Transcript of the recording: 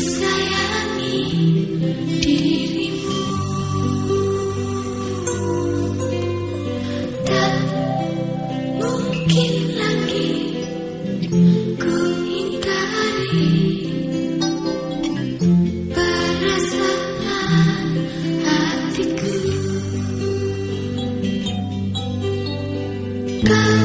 sayangi dirimu. Tak mungkin lagi ku hindari Perasaan hatiku. Kau